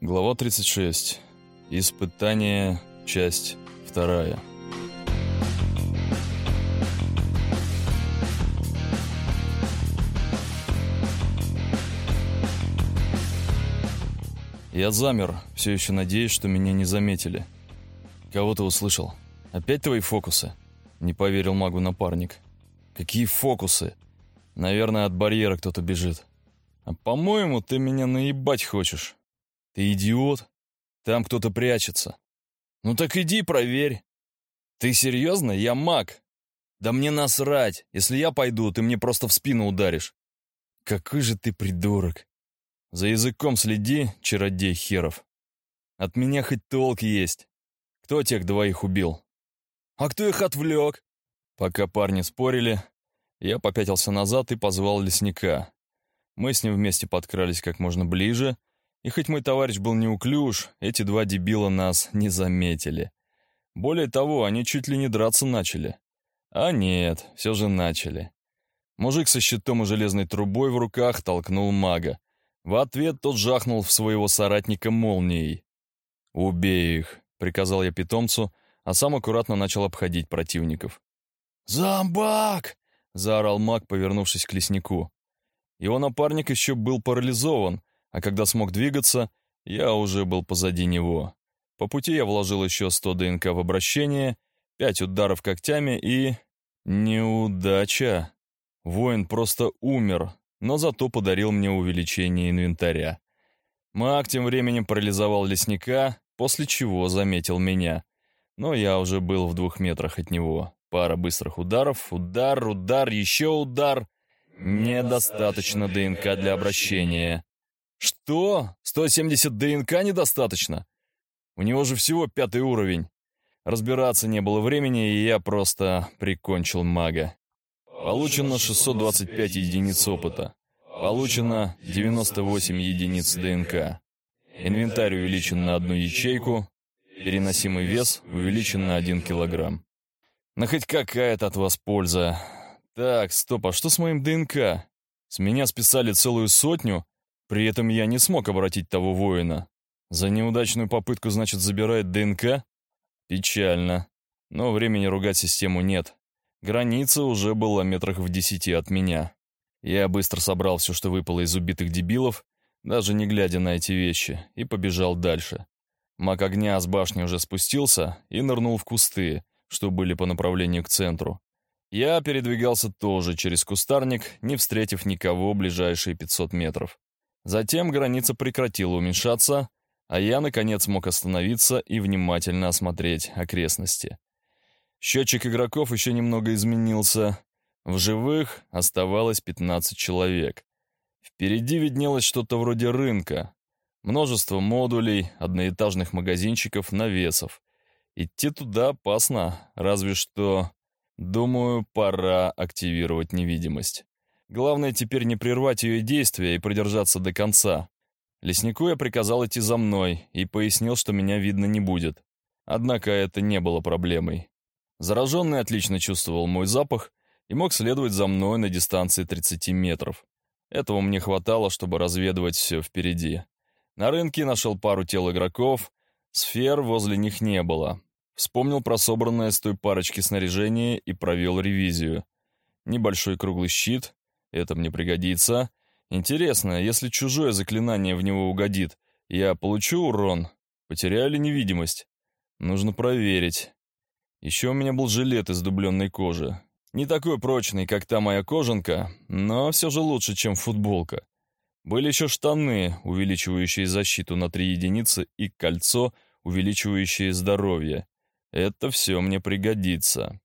Глава 36. Испытание. Часть вторая. Я замер, все еще надеясь, что меня не заметили. Кого ты услышал? Опять твои фокусы? Не поверил магу напарник. Какие фокусы? Наверное, от барьера кто-то бежит. А по-моему, ты меня наебать хочешь. Ты идиот? Там кто-то прячется. Ну так иди проверь. Ты серьезно? Я маг. Да мне насрать. Если я пойду, ты мне просто в спину ударишь. Какой же ты придурок. За языком следи, чародей херов. От меня хоть толк есть. Кто тех двоих убил? А кто их отвлек? Пока парни спорили, я попятился назад и позвал лесника. Мы с ним вместе подкрались как можно ближе, и хоть мой товарищ был неуклюж, эти два дебила нас не заметили. Более того, они чуть ли не драться начали. А нет, все же начали. Мужик со щитом и железной трубой в руках толкнул мага. В ответ тот жахнул в своего соратника молнией. «Убей их», — приказал я питомцу, а сам аккуратно начал обходить противников. «Зомбак!» — заорал маг, повернувшись к леснику. Его напарник еще был парализован, а когда смог двигаться, я уже был позади него. По пути я вложил еще 100 ДНК в обращение, 5 ударов когтями и... Неудача. Воин просто умер, но зато подарил мне увеличение инвентаря. Маг тем временем парализовал лесника, после чего заметил меня. Но я уже был в двух метрах от него. Пара быстрых ударов, удар, удар, еще удар. Недостаточно ДНК для обращения. Что? 170 ДНК недостаточно? У него же всего пятый уровень. Разбираться не было времени, и я просто прикончил мага. Получено 625 единиц опыта. Получено 98 единиц ДНК. Инвентарь увеличен на одну ячейку. Переносимый вес увеличен на 1 килограмм. Но хоть какая-то от вас польза. Так, стоп, а что с моим ДНК? С меня списали целую сотню, при этом я не смог обратить того воина. За неудачную попытку, значит, забирает ДНК? Печально. Но времени ругать систему нет. Граница уже была метрах в десяти от меня. Я быстро собрал все, что выпало из убитых дебилов, даже не глядя на эти вещи, и побежал дальше. Маг огня с башни уже спустился и нырнул в кусты, что были по направлению к центру. Я передвигался тоже через кустарник, не встретив никого ближайшие 500 метров. Затем граница прекратила уменьшаться, а я, наконец, мог остановиться и внимательно осмотреть окрестности. Счетчик игроков еще немного изменился. В живых оставалось 15 человек. Впереди виднелось что-то вроде рынка. Множество модулей, одноэтажных магазинчиков, навесов. Идти туда опасно, разве что... Думаю, пора активировать невидимость. Главное теперь не прервать ее действия и продержаться до конца. Леснику я приказал идти за мной и пояснил, что меня видно не будет. Однако это не было проблемой. Зараженный отлично чувствовал мой запах и мог следовать за мной на дистанции 30 метров. Этого мне хватало, чтобы разведывать все впереди. На рынке нашел пару тел игроков, сфер возле них не было. Вспомнил про собранное с той парочки снаряжение и провел ревизию. Небольшой круглый щит, это мне пригодится. Интересно, если чужое заклинание в него угодит, я получу урон? Потеряю ли невидимость? Нужно проверить. Еще у меня был жилет из дубленной кожи. Не такой прочный, как та моя кожанка, но все же лучше, чем футболка. Были еще штаны, увеличивающие защиту на 3 единицы, и кольцо, увеличивающее здоровье. Это все мне пригодится.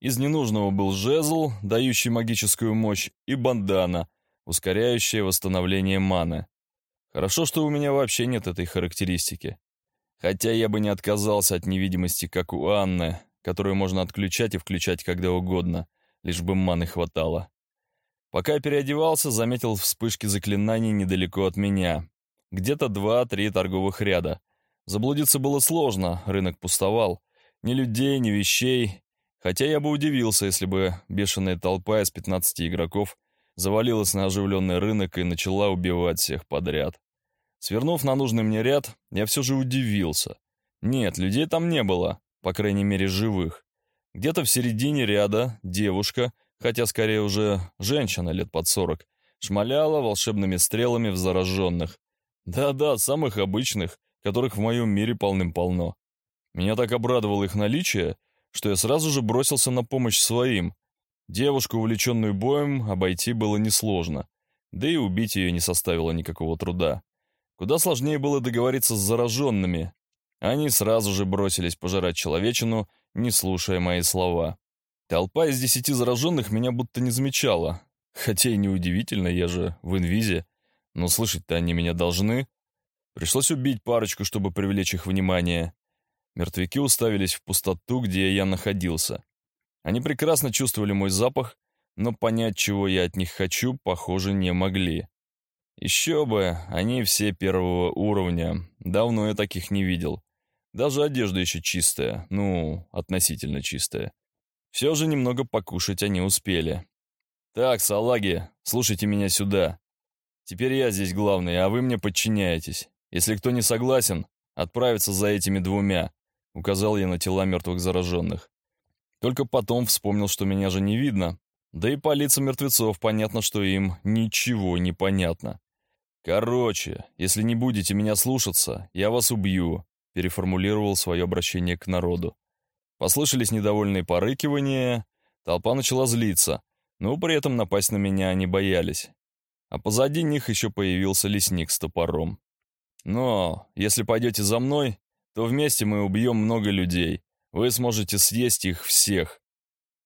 Из ненужного был жезл, дающий магическую мощь, и бандана, ускоряющая восстановление маны. Хорошо, что у меня вообще нет этой характеристики. Хотя я бы не отказался от невидимости, как у Анны, которую можно отключать и включать когда угодно, лишь бы маны хватало. Пока я переодевался, заметил вспышки заклинаний недалеко от меня. Где-то два-три торговых ряда. Заблудиться было сложно, рынок пустовал. Ни людей, ни вещей, Хотя я бы удивился, если бы бешеная толпа из 15 игроков завалилась на оживленный рынок и начала убивать всех подряд. Свернув на нужный мне ряд, я все же удивился. Нет, людей там не было, по крайней мере живых. Где-то в середине ряда девушка, хотя скорее уже женщина лет под сорок, шмаляла волшебными стрелами в зараженных. Да-да, самых обычных, которых в моем мире полным-полно. Меня так обрадовало их наличие, что я сразу же бросился на помощь своим. Девушку, увлеченную боем, обойти было несложно, да и убить ее не составило никакого труда. Куда сложнее было договориться с зараженными. Они сразу же бросились пожирать человечину, не слушая мои слова. Толпа из десяти зараженных меня будто не замечала. Хотя и неудивительно, я же в инвизе. Но слышать-то они меня должны. Пришлось убить парочку, чтобы привлечь их внимание. Мертвяки уставились в пустоту, где я находился. Они прекрасно чувствовали мой запах, но понять, чего я от них хочу, похоже, не могли. Еще бы, они все первого уровня. Давно я таких не видел. Даже одежда еще чистая, ну, относительно чистая. Все же немного покушать они успели. Так, салаги, слушайте меня сюда. Теперь я здесь главный, а вы мне подчиняетесь. Если кто не согласен, отправиться за этими двумя, указал я на тела мертвых зараженных. Только потом вспомнил, что меня же не видно, да и по лицам мертвецов понятно, что им ничего не понятно. «Короче, если не будете меня слушаться, я вас убью», переформулировал свое обращение к народу. Послышались недовольные порыкивания, толпа начала злиться, но при этом напасть на меня они боялись. А позади них еще появился лесник с топором. «Но, если пойдете за мной, то вместе мы убьем много людей. Вы сможете съесть их всех».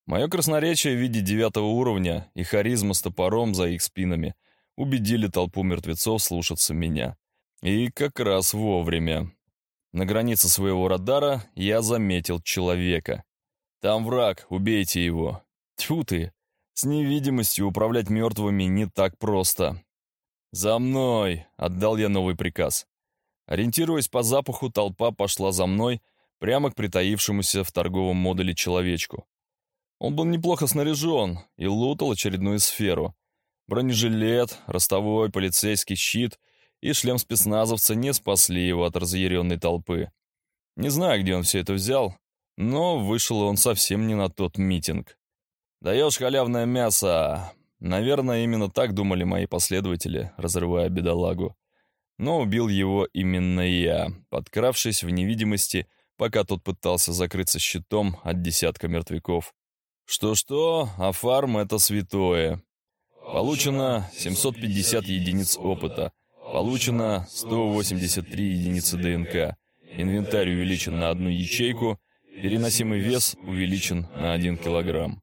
Мое красноречие в виде девятого уровня и харизма с топором за их спинами — убедили толпу мертвецов слушаться меня. И как раз вовремя. На границе своего радара я заметил человека. «Там враг, убейте его!» Тьфу ты! С невидимостью управлять мертвыми не так просто. «За мной!» — отдал я новый приказ. Ориентируясь по запаху, толпа пошла за мной прямо к притаившемуся в торговом модуле человечку. Он был неплохо снаряжен и лутал очередную сферу, Бронежилет, ростовой полицейский щит и шлем спецназовца не спасли его от разъяренной толпы. Не знаю, где он все это взял, но вышел он совсем не на тот митинг. «Даешь халявное мясо!» Наверное, именно так думали мои последователи, разрывая бедолагу. Но убил его именно я, подкравшись в невидимости, пока тот пытался закрыться щитом от десятка мертвяков. Что-что, а фарм — это святое. Получено 750 единиц опыта. Получено 183 единицы ДНК. Инвентарь увеличен на одну ячейку. Переносимый вес увеличен на 1 килограмм.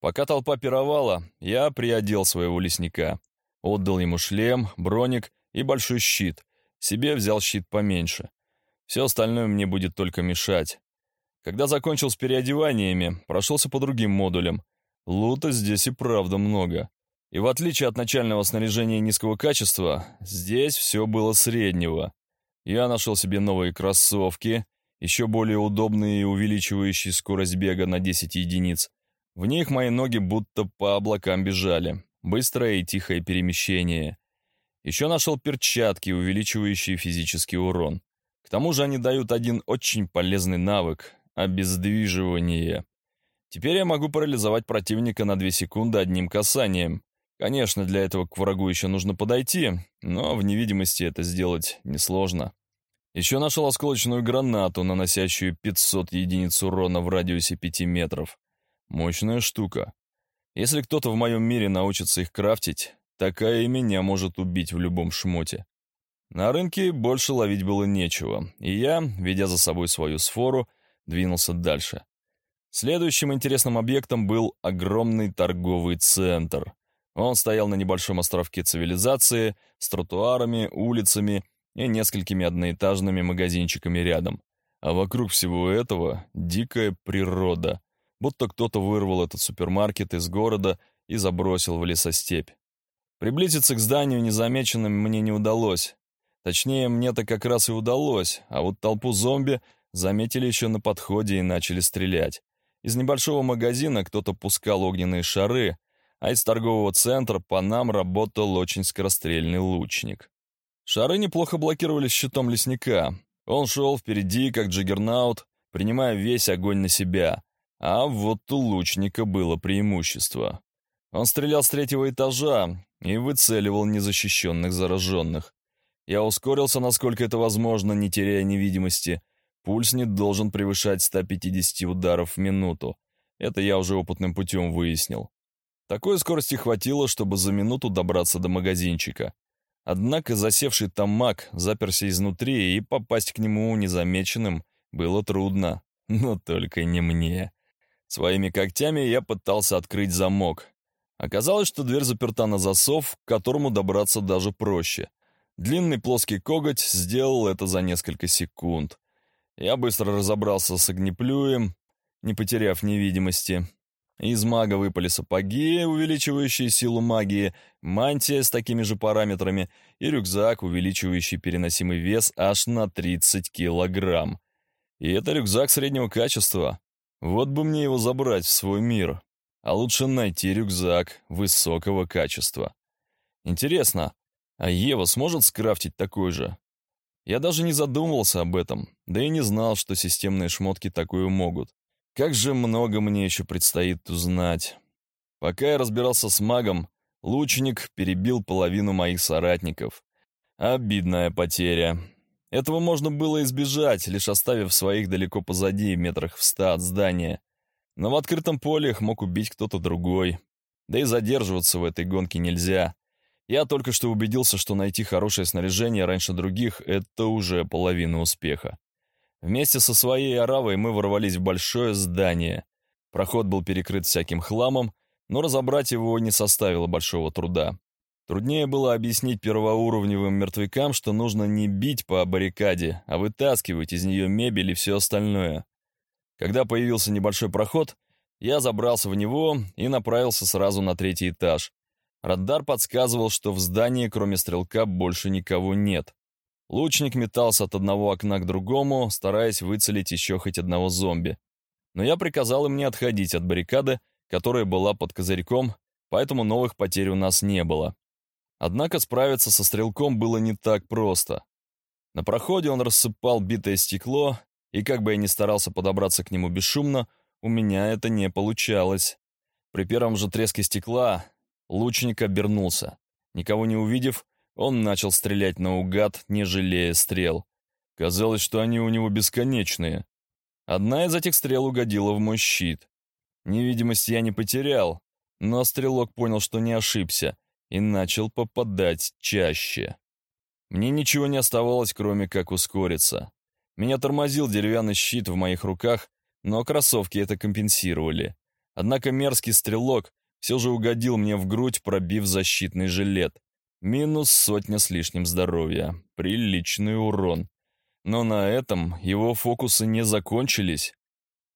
Пока толпа пировала, я приодел своего лесника. Отдал ему шлем, броник и большой щит. Себе взял щит поменьше. Все остальное мне будет только мешать. Когда закончил с переодеваниями, прошелся по другим модулям. Лута здесь и правда много. И в отличие от начального снаряжения низкого качества, здесь все было среднего. Я нашел себе новые кроссовки, еще более удобные и увеличивающие скорость бега на 10 единиц. В них мои ноги будто по облакам бежали. Быстрое и тихое перемещение. Еще нашел перчатки, увеличивающие физический урон. К тому же они дают один очень полезный навык — обездвиживание. Теперь я могу парализовать противника на 2 секунды одним касанием. Конечно, для этого к врагу еще нужно подойти, но в невидимости это сделать несложно. Еще нашел осколочную гранату, наносящую 500 единиц урона в радиусе 5 метров. Мощная штука. Если кто-то в моем мире научится их крафтить, такая и меня может убить в любом шмоте. На рынке больше ловить было нечего, и я, ведя за собой свою сфору, двинулся дальше. Следующим интересным объектом был огромный торговый центр — он стоял на небольшом островке цивилизации с тротуарами, улицами и несколькими одноэтажными магазинчиками рядом. А вокруг всего этого дикая природа, будто кто-то вырвал этот супермаркет из города и забросил в лесостепь. Приблизиться к зданию незамеченным мне не удалось. Точнее, мне-то как раз и удалось, а вот толпу зомби заметили еще на подходе и начали стрелять. Из небольшого магазина кто-то пускал огненные шары, а из торгового центра по нам работал очень скорострельный лучник. Шары неплохо блокировали щитом лесника. Он шел впереди, как джиггернаут, принимая весь огонь на себя. А вот у лучника было преимущество. Он стрелял с третьего этажа и выцеливал незащищенных зараженных. Я ускорился, насколько это возможно, не теряя невидимости. Пульс не должен превышать 150 ударов в минуту. Это я уже опытным путем выяснил. Такой скорости хватило, чтобы за минуту добраться до магазинчика. Однако засевший там маг заперся изнутри, и попасть к нему незамеченным было трудно. Но только не мне. Своими когтями я пытался открыть замок. Оказалось, что дверь заперта на засов, к которому добраться даже проще. Длинный плоский коготь сделал это за несколько секунд. Я быстро разобрался с огнеплюем, не потеряв невидимости. Из мага выпали сапоги, увеличивающие силу магии, мантия с такими же параметрами и рюкзак, увеличивающий переносимый вес аж на 30 килограмм. И это рюкзак среднего качества. Вот бы мне его забрать в свой мир. А лучше найти рюкзак высокого качества. Интересно, а Ева сможет скрафтить такой же? Я даже не задумывался об этом, да и не знал, что системные шмотки такое могут. Как же много мне еще предстоит узнать. Пока я разбирался с магом, лучник перебил половину моих соратников. Обидная потеря. Этого можно было избежать, лишь оставив своих далеко позади, метрах в ста от здания. Но в открытом поле их мог убить кто-то другой. Да и задерживаться в этой гонке нельзя. Я только что убедился, что найти хорошее снаряжение раньше других — это уже половина успеха. Вместе со своей оравой мы ворвались в большое здание. Проход был перекрыт всяким хламом, но разобрать его не составило большого труда. Труднее было объяснить первоуровневым мертвякам, что нужно не бить по баррикаде, а вытаскивать из нее мебель и все остальное. Когда появился небольшой проход, я забрался в него и направился сразу на третий этаж. Радар подсказывал, что в здании, кроме стрелка, больше никого нет. Лучник метался от одного окна к другому, стараясь выцелить еще хоть одного зомби. Но я приказал им не отходить от баррикады, которая была под козырьком, поэтому новых потерь у нас не было. Однако справиться со стрелком было не так просто. На проходе он рассыпал битое стекло, и как бы я ни старался подобраться к нему бесшумно, у меня это не получалось. При первом же треске стекла лучник обернулся. Никого не увидев, он начал стрелять наугад, не жалея стрел. Казалось, что они у него бесконечные. Одна из этих стрел угодила в мой щит. Невидимость я не потерял, но стрелок понял, что не ошибся, и начал попадать чаще. Мне ничего не оставалось, кроме как ускориться. Меня тормозил деревянный щит в моих руках, но кроссовки это компенсировали. Однако мерзкий стрелок все же угодил мне в грудь, пробив защитный жилет. Минус сотня с лишним здоровья. Приличный урон. Но на этом его фокусы не закончились.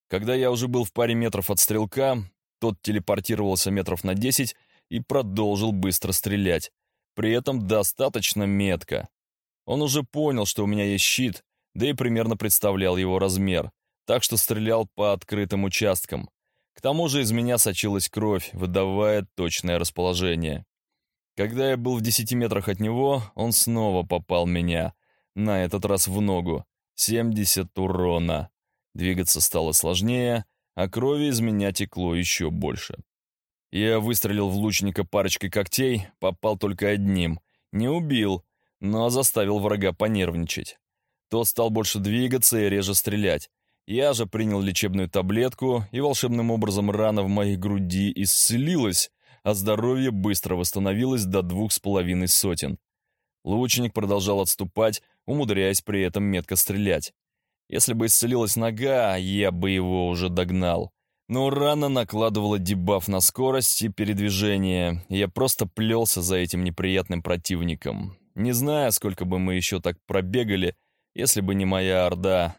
Когда я уже был в паре метров от стрелка, тот телепортировался метров на десять и продолжил быстро стрелять. При этом достаточно метко. Он уже понял, что у меня есть щит, да и примерно представлял его размер, так что стрелял по открытым участкам. К тому же из меня сочилась кровь, выдавая точное расположение. Когда я был в десяти метрах от него, он снова попал меня, на этот раз в ногу. 70 урона. Двигаться стало сложнее, а крови из меня текло еще больше. Я выстрелил в лучника парочкой когтей, попал только одним. Не убил, но заставил врага понервничать. Тот стал больше двигаться и реже стрелять. Я же принял лечебную таблетку, и волшебным образом рана в моей груди исцелилась, а здоровье быстро восстановилось до двух с половиной сотен. Лучник продолжал отступать, умудряясь при этом метко стрелять. Если бы исцелилась нога, я бы его уже догнал. Но рана накладывала дебаф на скорость и передвижение, и я просто плелся за этим неприятным противником. Не знаю, сколько бы мы еще так пробегали, если бы не моя орда.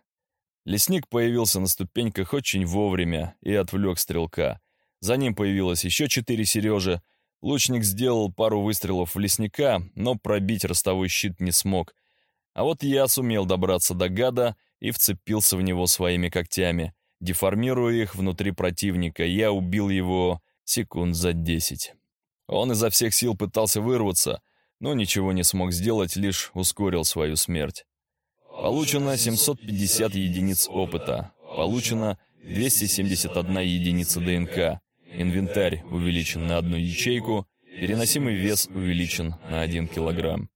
Лесник появился на ступеньках очень вовремя и отвлек стрелка. За ним появилось еще четыре Сережи. Лучник сделал пару выстрелов в лесника, но пробить ростовой щит не смог. А вот я сумел добраться до гада и вцепился в него своими когтями. Деформируя их внутри противника, я убил его секунд за десять. Он изо всех сил пытался вырваться, но ничего не смог сделать, лишь ускорил свою смерть. Получено 750 единиц опыта. Получено 271 единица ДНК. Инвентарь увеличен на одну ячейку, переносимый вес увеличен на 1 килограмм.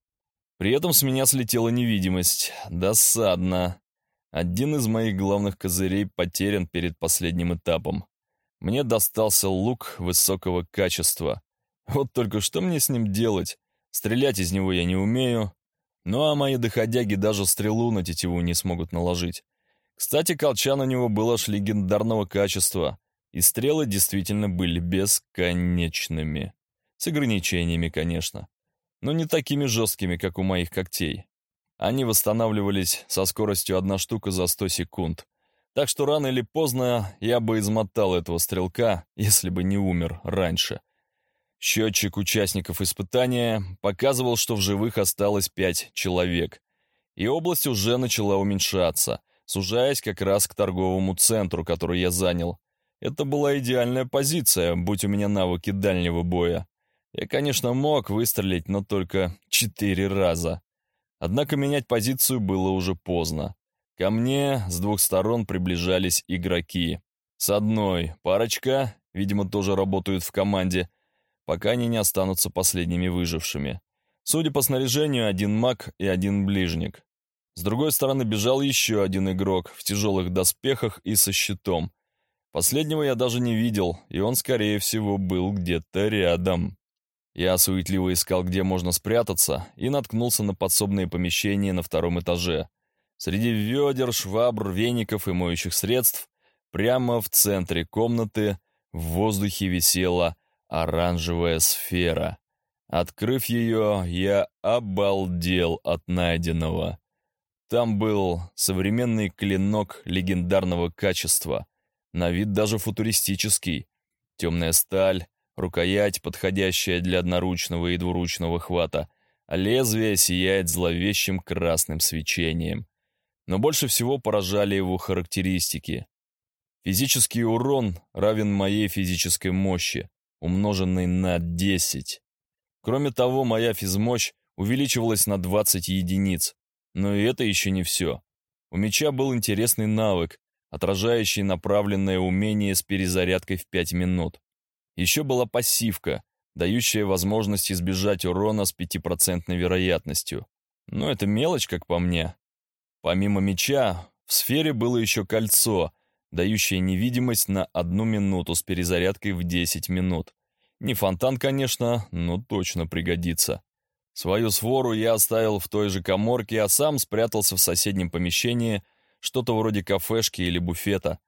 При этом с меня слетела невидимость. Досадно. Один из моих главных козырей потерян перед последним этапом. Мне достался лук высокого качества. Вот только что мне с ним делать? Стрелять из него я не умею. Ну а мои доходяги даже стрелу на тетиву не смогут наложить. Кстати, колчан у него был аж легендарного качества, и стрелы действительно были бесконечными. С ограничениями, конечно. Но не такими жесткими, как у моих когтей. Они восстанавливались со скоростью одна штука за 100 секунд. Так что рано или поздно я бы измотал этого стрелка, если бы не умер раньше. Счетчик участников испытания показывал, что в живых осталось пять человек. И область уже начала уменьшаться, сужаясь как раз к торговому центру, который я занял. Это была идеальная позиция, будь у меня навыки дальнего боя. Я, конечно, мог выстрелить, но только четыре раза. Однако менять позицию было уже поздно. Ко мне с двух сторон приближались игроки. С одной парочка, видимо, тоже работают в команде, пока они не останутся последними выжившими. Судя по снаряжению, один маг и один ближник. С другой стороны бежал еще один игрок в тяжелых доспехах и со щитом. Последнего я даже не видел, и он, скорее всего, был где-то рядом. Я суетливо искал, где можно спрятаться, и наткнулся на подсобные помещения на втором этаже. Среди ведер, швабр, веников и моющих средств, прямо в центре комнаты, в воздухе висела оранжевая сфера. Открыв ее, я обалдел от найденного. Там был современный клинок легендарного качества, на вид даже футуристический. Темная сталь, рукоять, подходящая для одноручного и двуручного хвата, а лезвие сияет зловещим красным свечением. Но больше всего поражали его характеристики. Физический урон равен моей физической мощи, умноженный на 10. Кроме того, моя физмощь увеличивалась на 20 единиц. Но и это еще не все. У меча был интересный навык, отражающий направленное умение с перезарядкой в 5 минут. Еще была пассивка, дающая возможность избежать урона с пятипроцентной вероятностью. Но это мелочь, как по мне. Помимо меча, в сфере было еще кольцо, дающее невидимость на одну минуту с перезарядкой в 10 минут. Не фонтан, конечно, но точно пригодится. Свою свору я оставил в той же коморке, а сам спрятался в соседнем помещении, что-то вроде кафешки или буфета.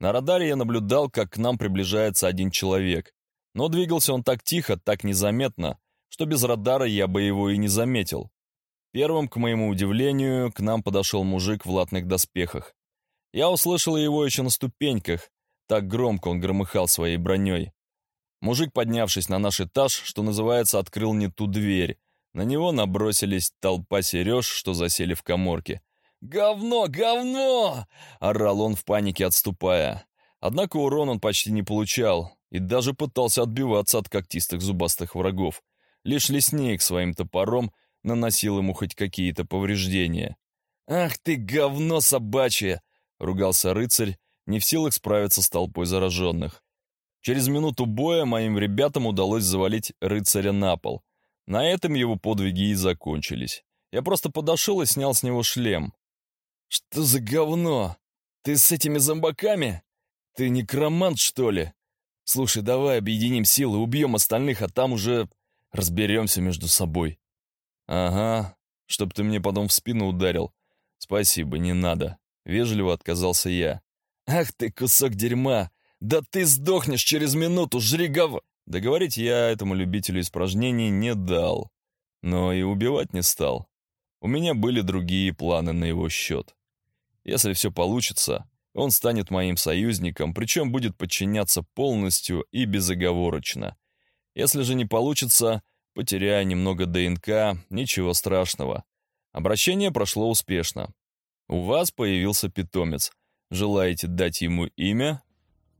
На радаре я наблюдал, как к нам приближается один человек. Но двигался он так тихо, так незаметно, что без радара я бы его и не заметил. Первым, к моему удивлению, к нам подошел мужик в латных доспехах. Я услышал его еще на ступеньках, так громко он громыхал своей броней. Мужик, поднявшись на наш этаж, что называется, открыл не ту дверь. На него набросились толпа сереж, что засели в коморке. «Говно! Говно!» — орал он в панике, отступая. Однако урон он почти не получал и даже пытался отбиваться от когтистых зубастых врагов. Лишь лесник своим топором наносил ему хоть какие-то повреждения. «Ах ты, говно собачье!» — ругался рыцарь, не в силах справиться с толпой зараженных. Через минуту боя моим ребятам удалось завалить рыцаря на пол. На этом его подвиги и закончились. Я просто подошел и снял с него шлем. «Что за говно? Ты с этими зомбаками? Ты некромант, что ли? Слушай, давай объединим силы, убьем остальных, а там уже разберемся между собой». «Ага, чтоб ты мне потом в спину ударил. Спасибо, не надо». Вежливо отказался я. «Ах ты, кусок дерьма! Да ты сдохнешь через минуту, жри гов...» Договорить я этому любителю испражнений не дал, но и убивать не стал. У меня были другие планы на его счет. Если все получится, он станет моим союзником, причем будет подчиняться полностью и безоговорочно. Если же не получится, потеряя немного ДНК, ничего страшного. Обращение прошло успешно. У вас появился питомец. Желаете дать ему имя?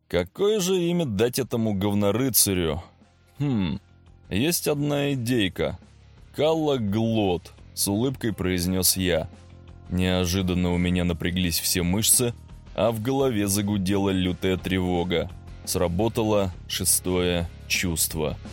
Какое же имя дать этому говнорыцарю? Хм, есть одна идейка. Каллоглот, с улыбкой произнес я. Неожиданно у меня напряглись все мышцы, а в голове загудела лютая тревога. Сработало шестое чувство –